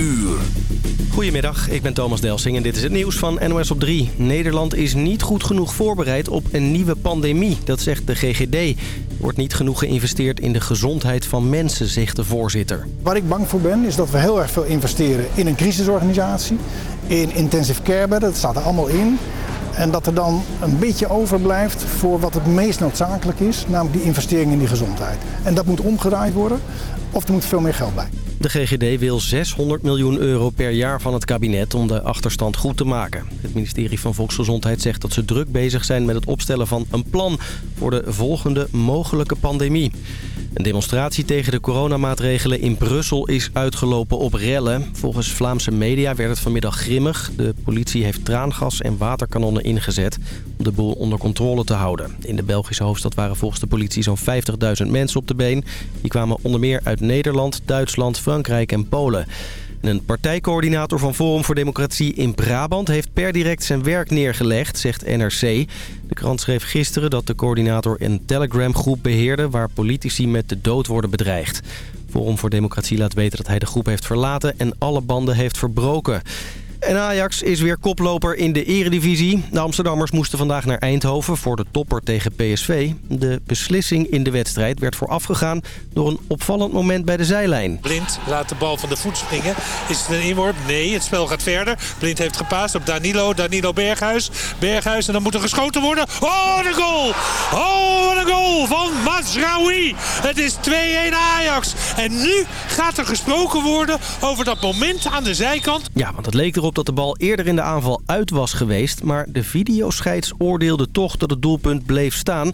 uur. Goedemiddag, ik ben Thomas Delsing en dit is het nieuws van NOS op 3. Nederland is niet goed genoeg voorbereid op een nieuwe pandemie, dat zegt de GGD. Er wordt niet genoeg geïnvesteerd in de gezondheid van mensen, zegt de voorzitter. Waar ik bang voor ben, is dat we heel erg veel investeren in een crisisorganisatie, in intensive care bedden, dat staat er allemaal in. En dat er dan een beetje overblijft voor wat het meest noodzakelijk is, namelijk die investering in die gezondheid. En dat moet omgedraaid worden, of er moet veel meer geld bij. De GGD wil 600 miljoen euro per jaar van het kabinet om de achterstand goed te maken. Het ministerie van Volksgezondheid zegt dat ze druk bezig zijn met het opstellen van een plan voor de volgende mogelijke pandemie. Een demonstratie tegen de coronamaatregelen in Brussel is uitgelopen op rellen. Volgens Vlaamse media werd het vanmiddag grimmig. De politie heeft traangas en waterkanonnen ingezet om de boel onder controle te houden. In de Belgische hoofdstad waren volgens de politie zo'n 50.000 mensen op de been. Die kwamen onder meer uit Nederland, Duitsland, Frankrijk en Polen. Een partijcoördinator van Forum voor Democratie in Brabant heeft per direct zijn werk neergelegd, zegt NRC. De krant schreef gisteren dat de coördinator een Telegram-groep beheerde waar politici met de dood worden bedreigd. Forum voor Democratie laat weten dat hij de groep heeft verlaten en alle banden heeft verbroken. En Ajax is weer koploper in de eredivisie. De Amsterdammers moesten vandaag naar Eindhoven voor de topper tegen PSV. De beslissing in de wedstrijd werd voorafgegaan door een opvallend moment bij de zijlijn. Blind laat de bal van de voet springen. Is het een inworp? Nee, het spel gaat verder. Blind heeft gepaast op Danilo. Danilo Berghuis. Berghuis en dan moet er geschoten worden. Oh, een goal! Oh, wat een goal van Mazraoui. Het is 2-1 Ajax. En nu gaat er gesproken worden over dat moment aan de zijkant. Ja, want het leek erop dat de bal eerder in de aanval uit was geweest. Maar de videoscheids oordeelde toch dat het doelpunt bleef staan.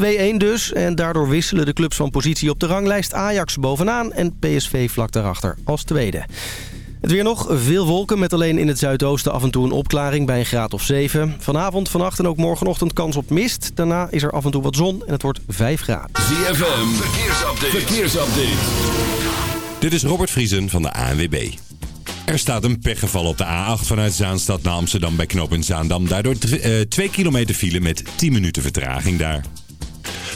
2-1 dus. En daardoor wisselen de clubs van positie op de ranglijst. Ajax bovenaan en PSV vlak daarachter als tweede. Het weer nog. Veel wolken met alleen in het zuidoosten af en toe een opklaring bij een graad of 7. Vanavond, vannacht en ook morgenochtend kans op mist. Daarna is er af en toe wat zon en het wordt 5 graden. ZFM, verkeersupdate. verkeersupdate. Dit is Robert Vriesen van de ANWB. Er staat een pechgeval op de A8 vanuit Zaanstad naar Amsterdam bij Knoop in Zaandam. Daardoor 2 kilometer file met 10 minuten vertraging daar.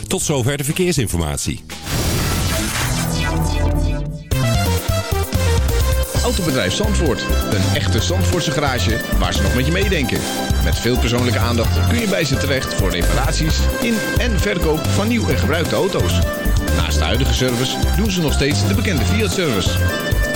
Tot zover de verkeersinformatie. Autobedrijf Zandvoort. Een echte Zandvoortse garage waar ze nog met je meedenken. Met veel persoonlijke aandacht kun je bij ze terecht voor reparaties in en verkoop van nieuw en gebruikte auto's. Naast de huidige service doen ze nog steeds de bekende Fiat-service.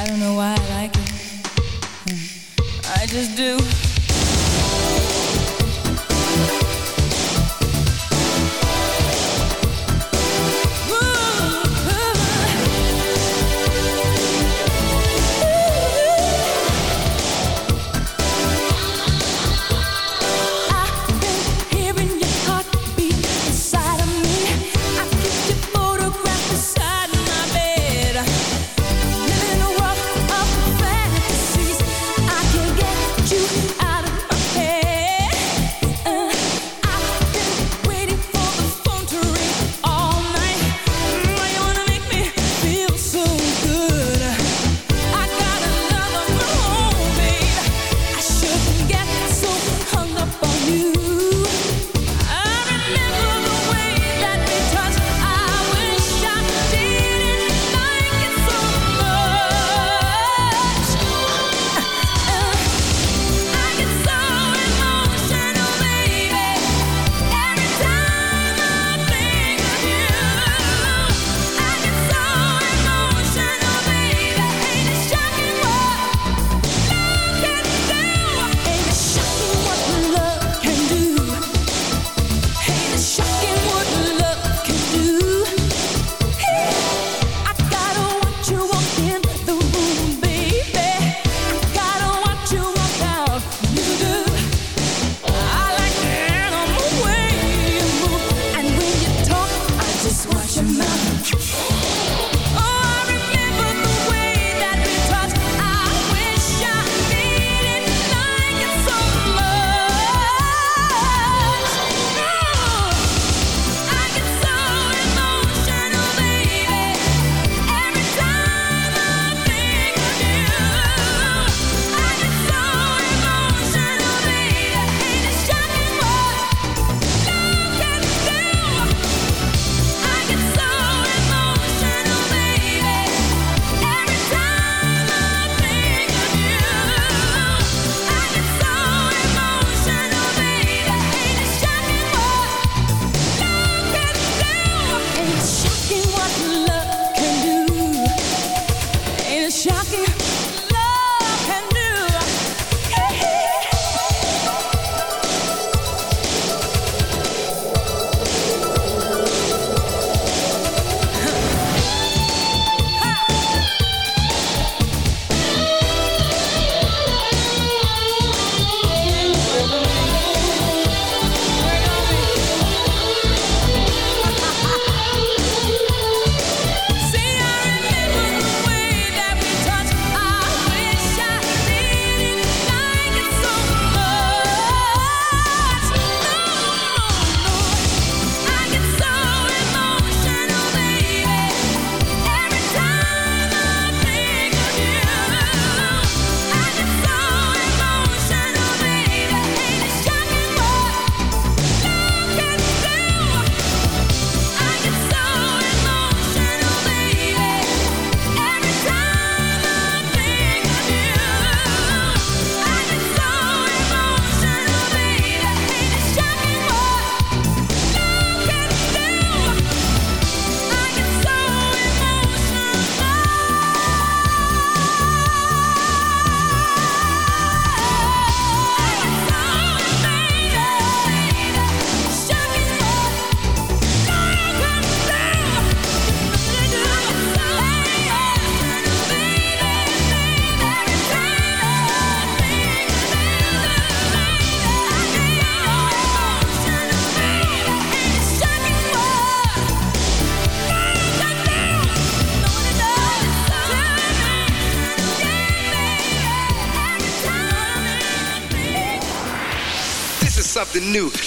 I don't know why I like it. I just do.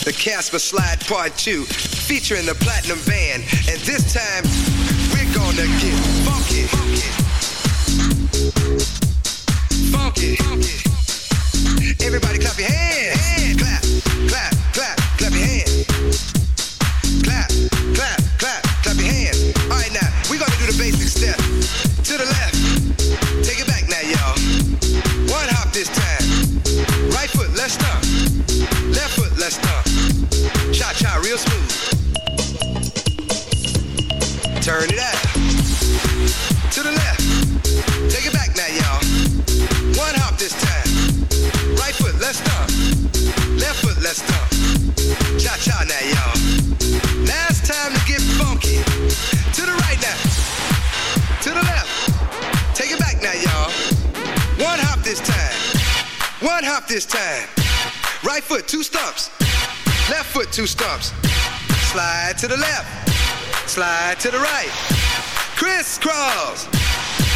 the Casper Slide Part 2, featuring the Platinum Band. And this time, we're gonna get funky. Funky. Funky. funky. Everybody clap your hands. to the left, slide to the right. Crisscross,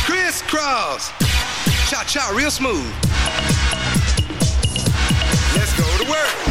crisscross, cha cha, real smooth. Let's go to work.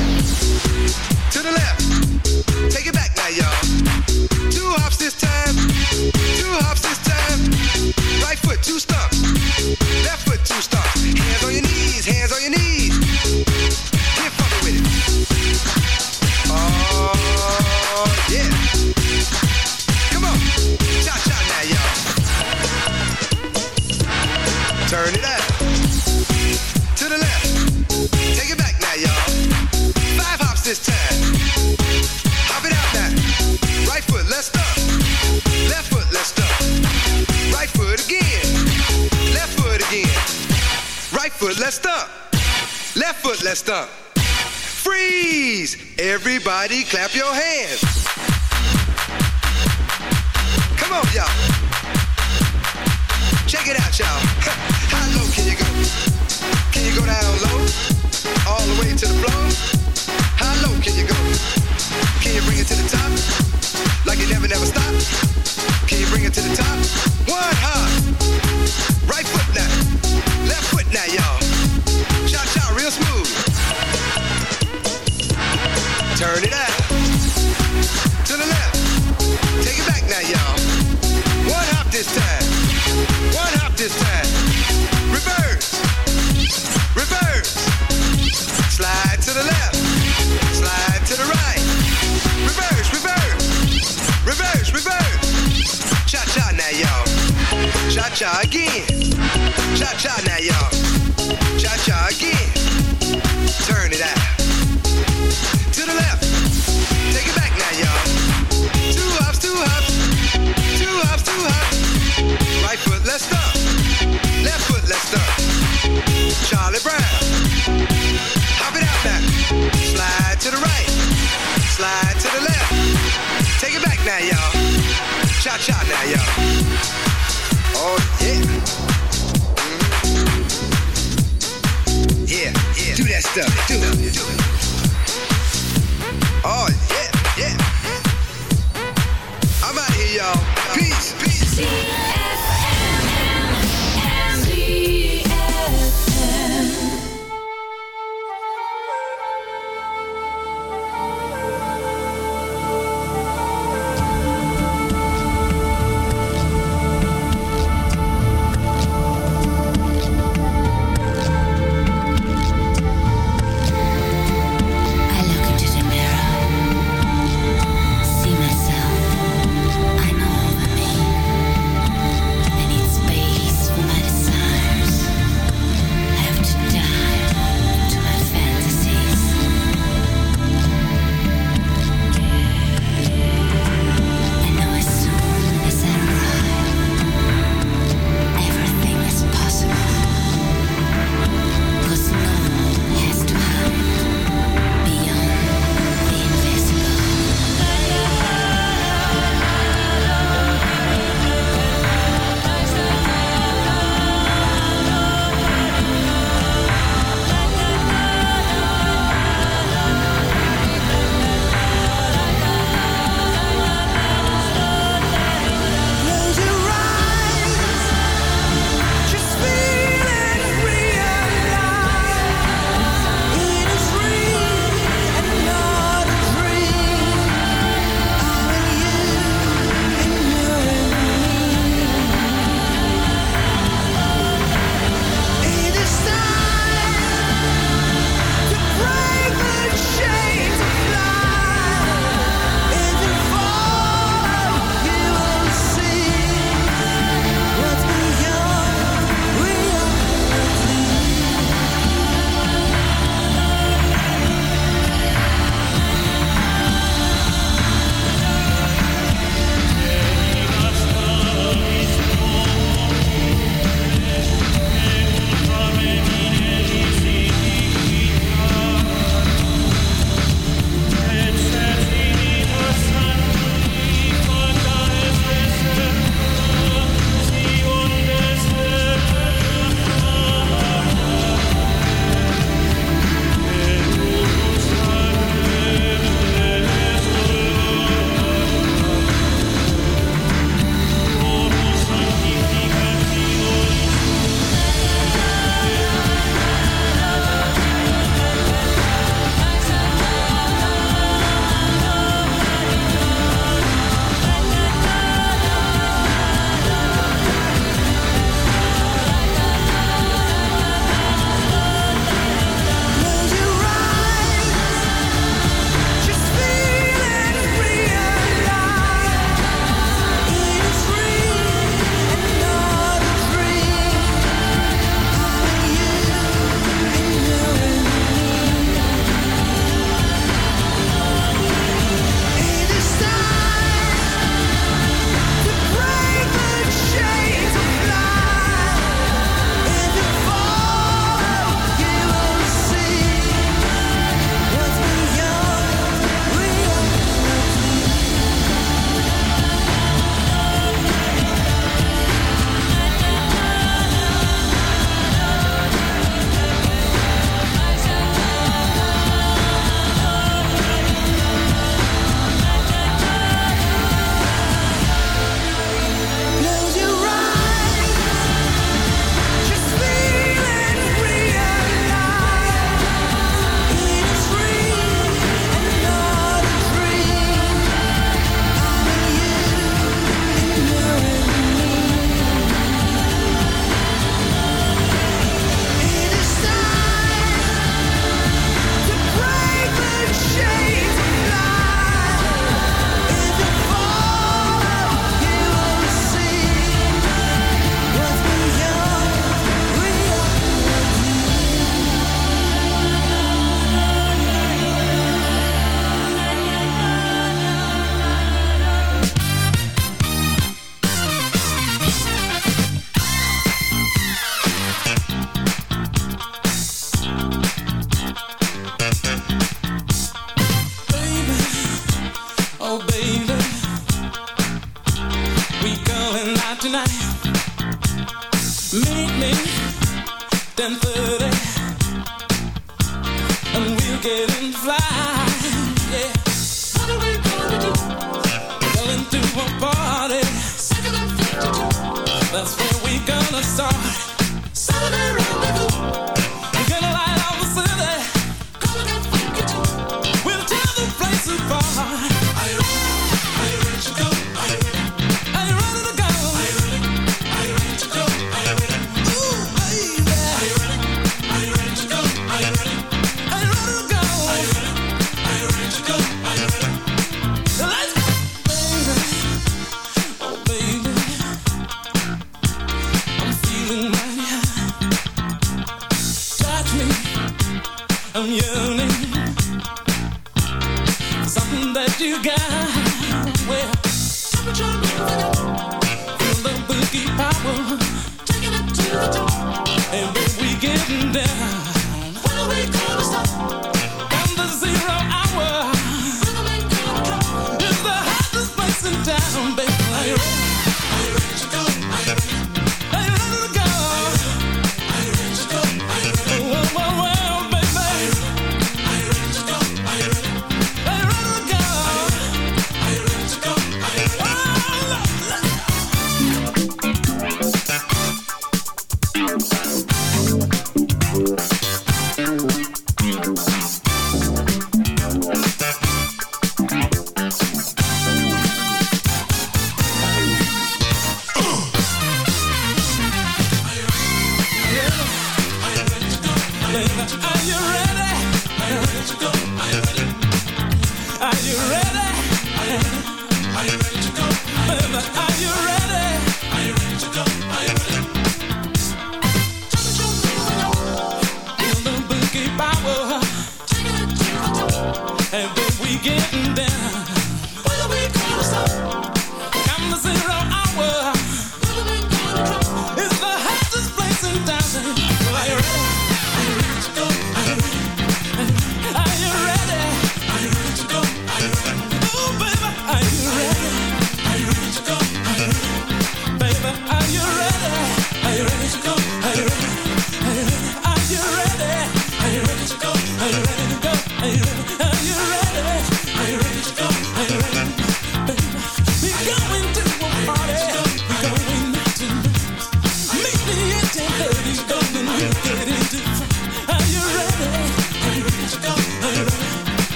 shot now, yo. Oh, yeah. Mm-hmm. Yeah, yeah. Do that stuff. Do it. Do it.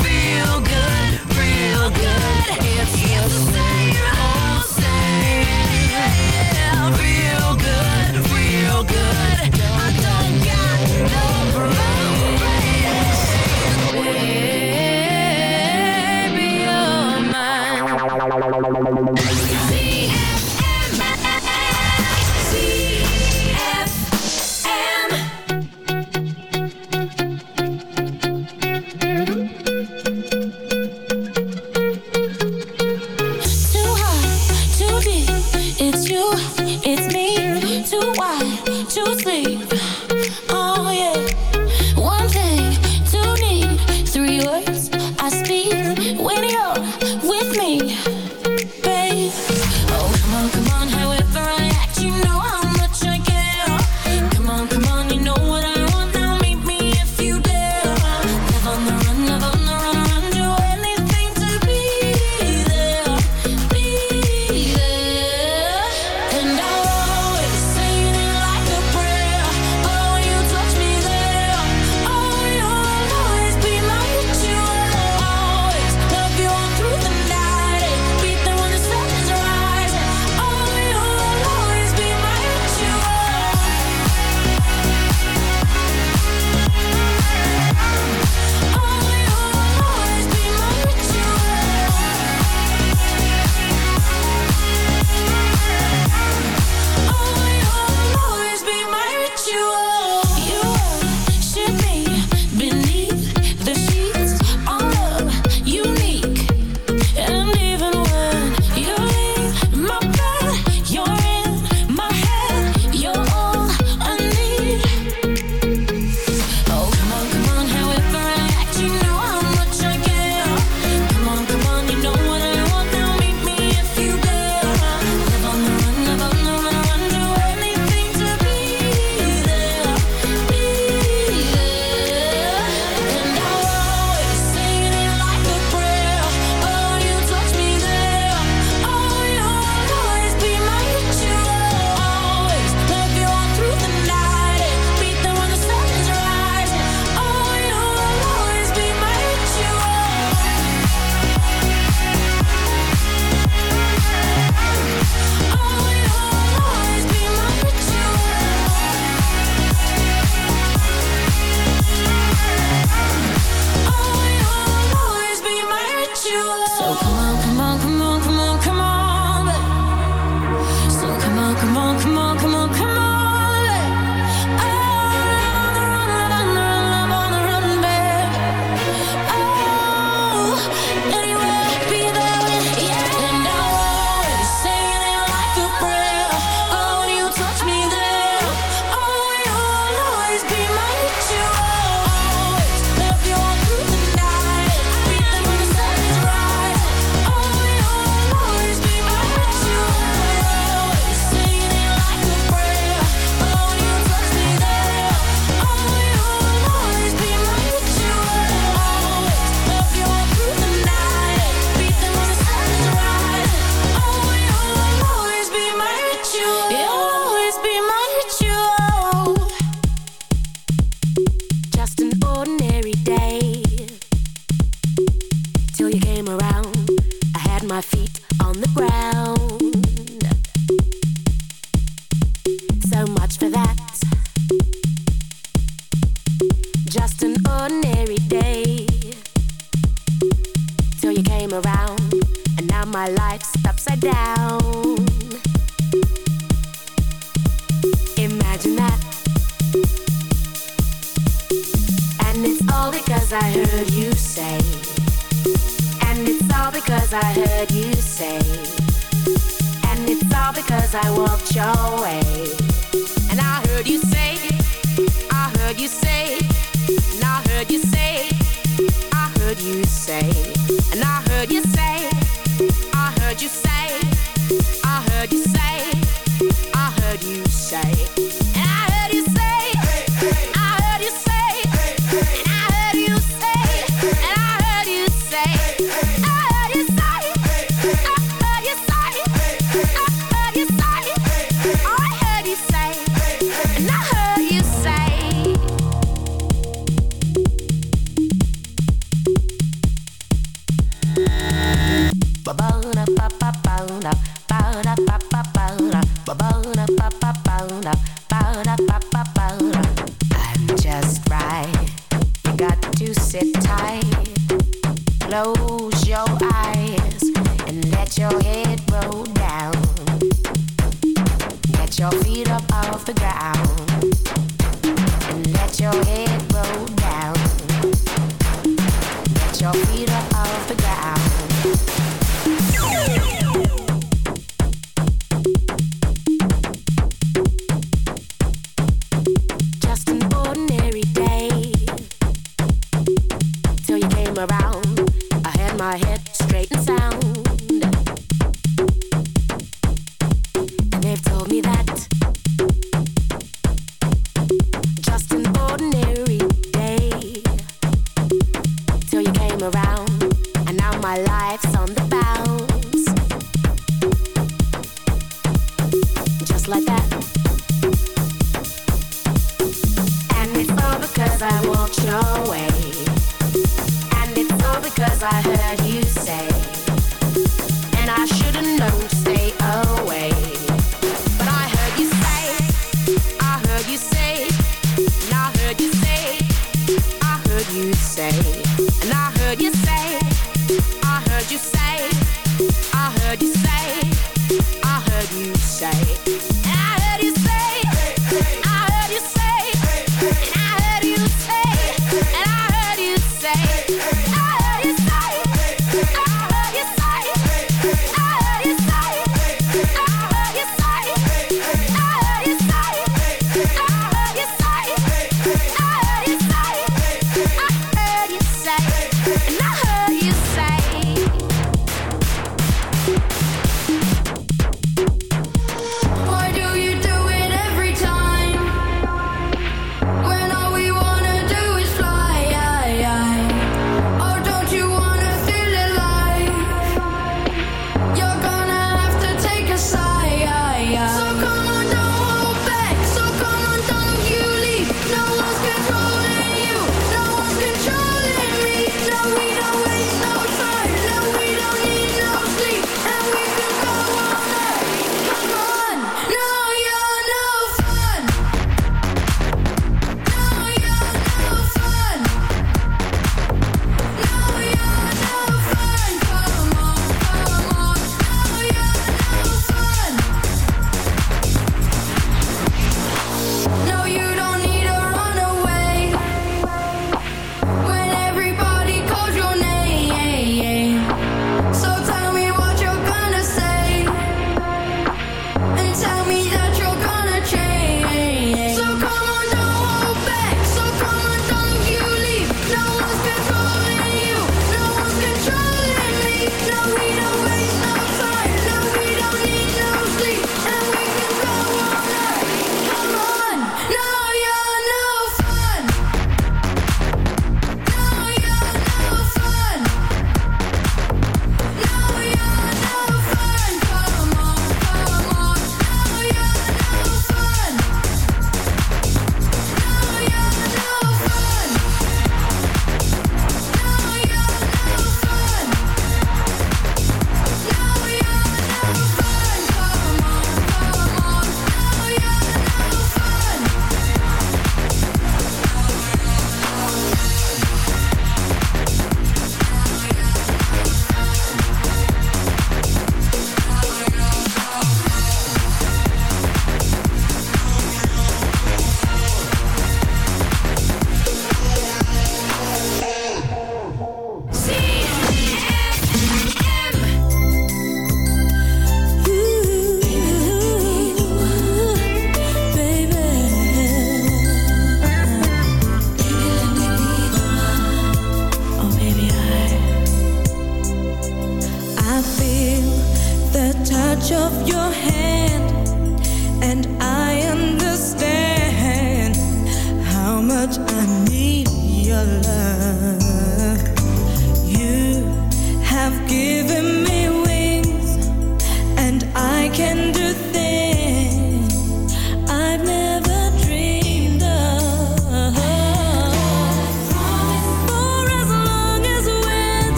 Feel good, real good. It's the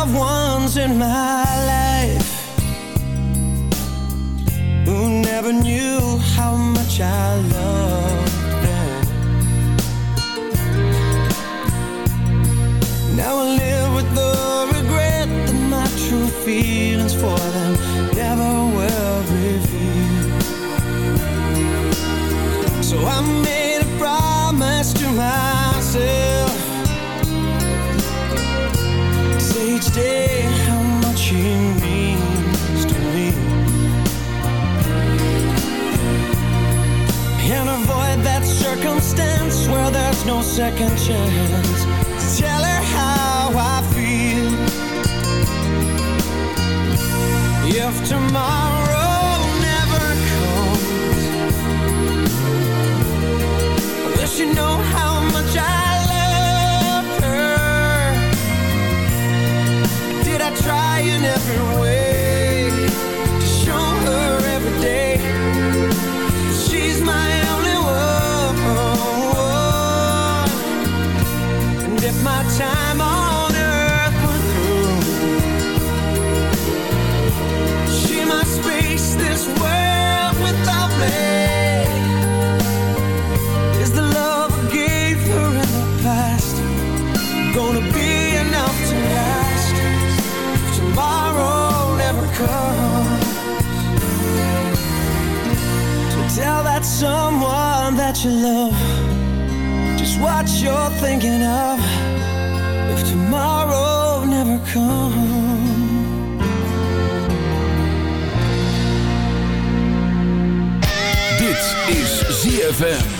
loved ones in my There's no second chance. Tell her how I feel. If tomorrow never comes. I wish you know Tell that someone that you love. Just what you're thinking of. If tomorrow never comes. Dit is ZFM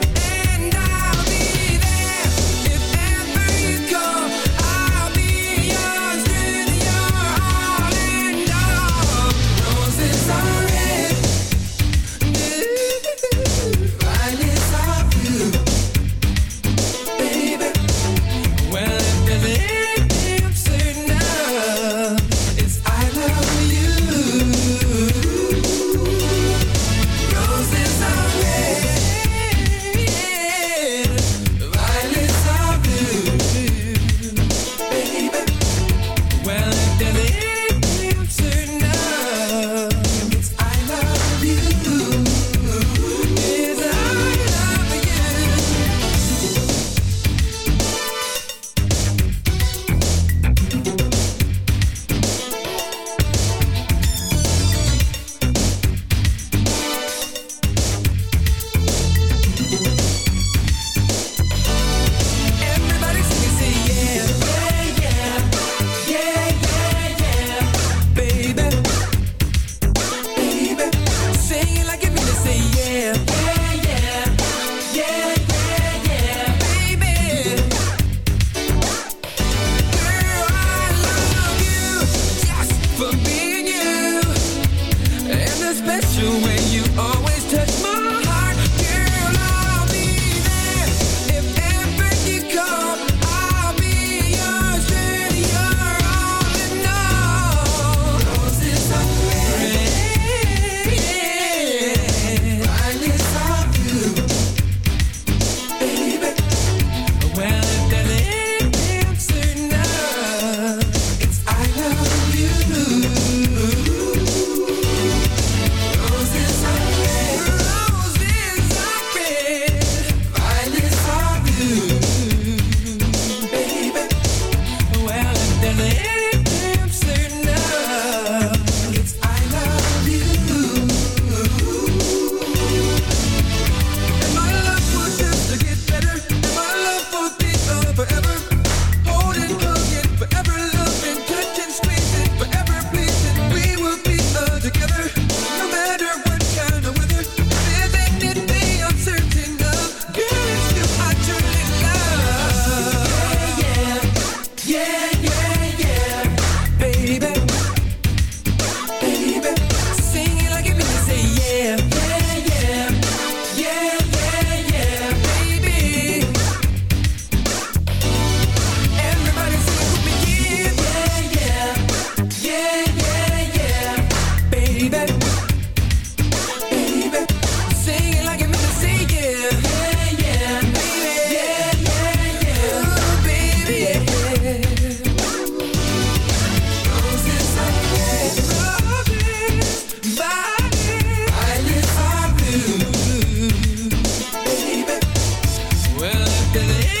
to when you always touch my Cause